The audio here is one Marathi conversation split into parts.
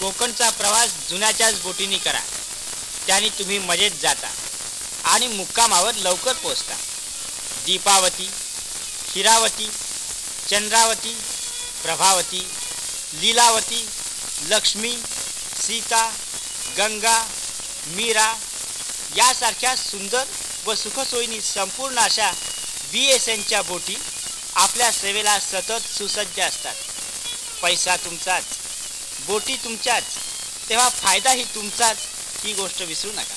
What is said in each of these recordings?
कोकणचा प्रवास जुन्याच्याच बोटीने करा. त्याने तुम्ही मजेत जाता आणि मुक्कामावर लवकर पोचता दीपावती हिरावती चंद्रावती प्रभावती लीलावती लक्ष्मी सीता गंगा मीरा यासारख्या सुंदर व सुखसोयीनी संपूर्ण अशा बी एस एनच्या बोटी आपल्या सेवेला सतत सुसज्ज असतात. पैसा तुमचाच. बोटी तुमच्याच तेव्हा फायदाही तुमचाच ही गोष्ट विसरू नका.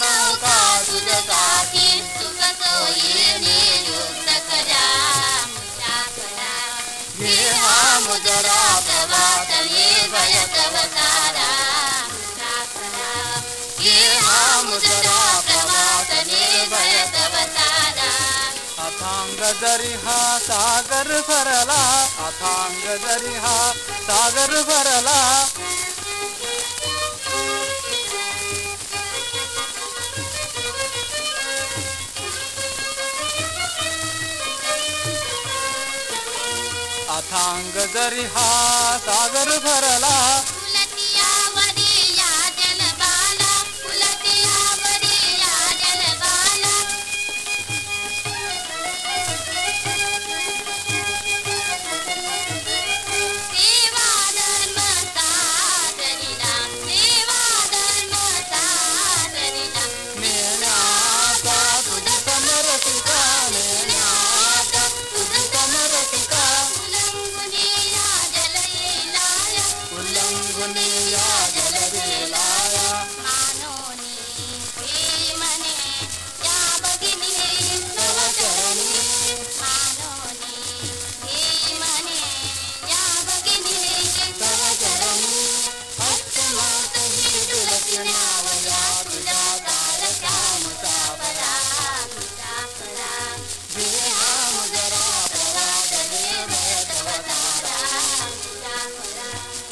नौका तुझसाठी सुखत येणे युक्त करा मुसाफरा गेहा मुजरा तवा सागर भरला अथांग जरी सागर भरला अथांग जरी हा सागर भरला California